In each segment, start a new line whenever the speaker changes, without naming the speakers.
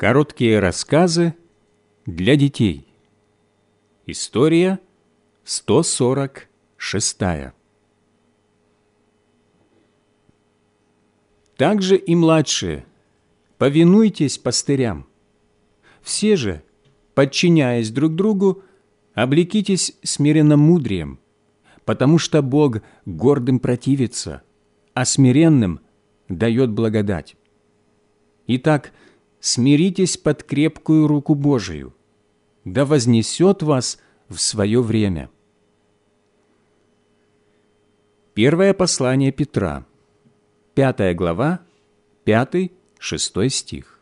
Короткие рассказы для детей. История 146. Также и младшие, повинуйтесь пастырям. Все же, подчиняясь друг другу, облекитесь смиренным мудрием, потому что Бог гордым противится, а смиренным дает благодать. Итак, смиритесь под крепкую руку Божию, да вознесет вас в свое время. Первое послание Петра, пятая глава, пятый, шестой стих.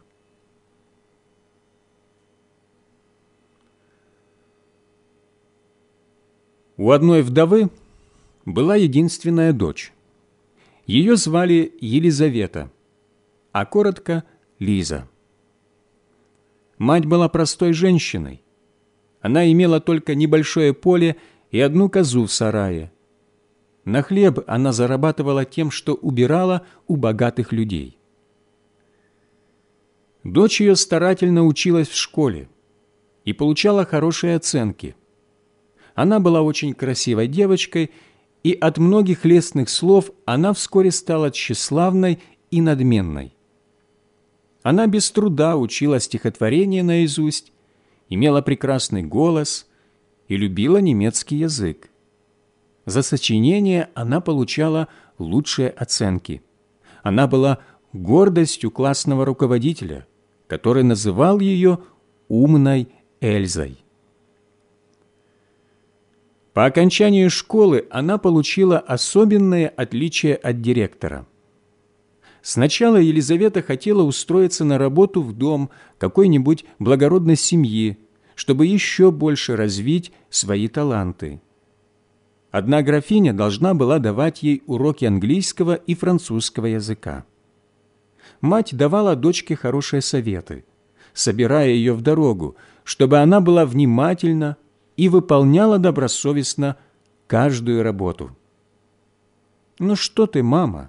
У одной вдовы была единственная дочь. Ее звали Елизавета, а коротко – Лиза. Мать была простой женщиной. Она имела только небольшое поле и одну козу в сарае. На хлеб она зарабатывала тем, что убирала у богатых людей. Дочь ее старательно училась в школе и получала хорошие оценки. Она была очень красивой девочкой, и от многих лестных слов она вскоре стала тщеславной и надменной. Она без труда учила стихотворение наизусть, имела прекрасный голос и любила немецкий язык. За сочинение она получала лучшие оценки. Она была гордостью классного руководителя, который называл ее «умной Эльзой». По окончании школы она получила особенное отличие от директора – Сначала Елизавета хотела устроиться на работу в дом какой-нибудь благородной семьи, чтобы еще больше развить свои таланты. Одна графиня должна была давать ей уроки английского и французского языка. Мать давала дочке хорошие советы, собирая ее в дорогу, чтобы она была внимательна и выполняла добросовестно каждую работу. «Ну что ты, мама?»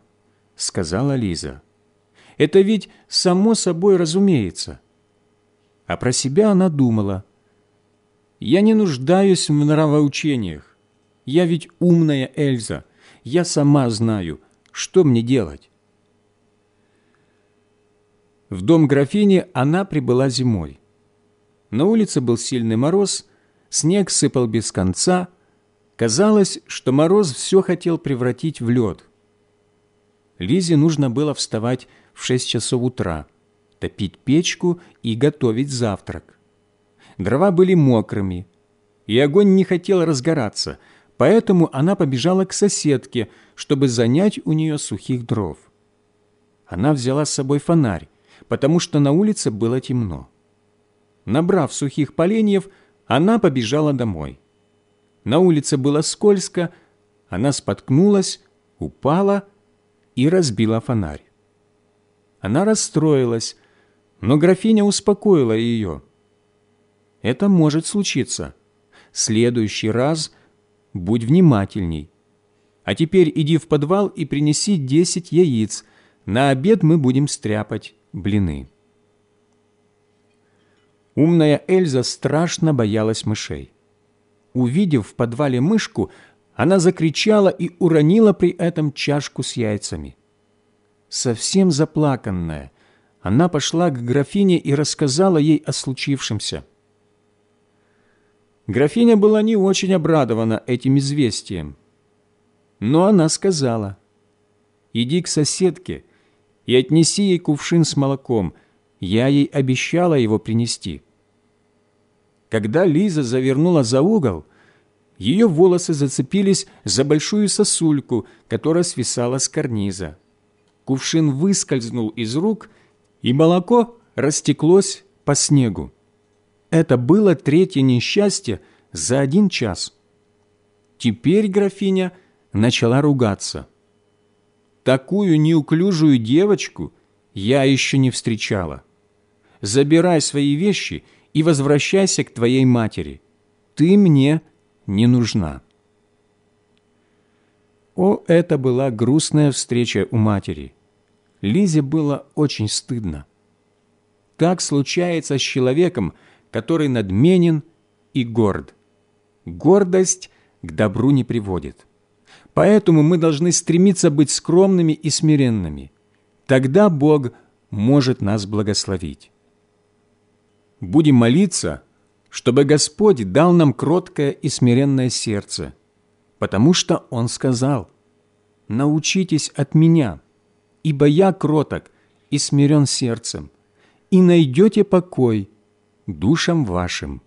Сказала Лиза. «Это ведь само собой разумеется». А про себя она думала. «Я не нуждаюсь в нравоучениях. Я ведь умная Эльза. Я сама знаю, что мне делать». В дом графини она прибыла зимой. На улице был сильный мороз, снег сыпал без конца. Казалось, что мороз все хотел превратить в лед. Лизе нужно было вставать в шесть часов утра, топить печку и готовить завтрак. Дрова были мокрыми, и огонь не хотел разгораться, поэтому она побежала к соседке, чтобы занять у нее сухих дров. Она взяла с собой фонарь, потому что на улице было темно. Набрав сухих поленьев, она побежала домой. На улице было скользко, она споткнулась, упала и разбила фонарь. Она расстроилась, но графиня успокоила ее. «Это может случиться. Следующий раз будь внимательней. А теперь иди в подвал и принеси десять яиц. На обед мы будем стряпать блины». Умная Эльза страшно боялась мышей. Увидев в подвале мышку, она закричала и уронила при этом чашку с яйцами. Совсем заплаканная, она пошла к графине и рассказала ей о случившемся. Графиня была не очень обрадована этим известием, но она сказала, «Иди к соседке и отнеси ей кувшин с молоком, я ей обещала его принести». Когда Лиза завернула за угол, ее волосы зацепились за большую сосульку, которая свисала с карниза. Кувшин выскользнул из рук, и молоко растеклось по снегу. Это было третье несчастье за один час. Теперь графиня начала ругаться. «Такую неуклюжую девочку я еще не встречала. Забирай свои вещи и возвращайся к твоей матери. Ты мне не нужна. О, это была грустная встреча у матери. Лизе было очень стыдно. так случается с человеком, который надменен и горд. Гордость к добру не приводит. Поэтому мы должны стремиться быть скромными и смиренными. Тогда Бог может нас благословить. Будем молиться, чтобы Господь дал нам кроткое и смиренное сердце, потому что Он сказал, «Научитесь от Меня, ибо Я кроток и смирен сердцем, и найдете покой душам вашим».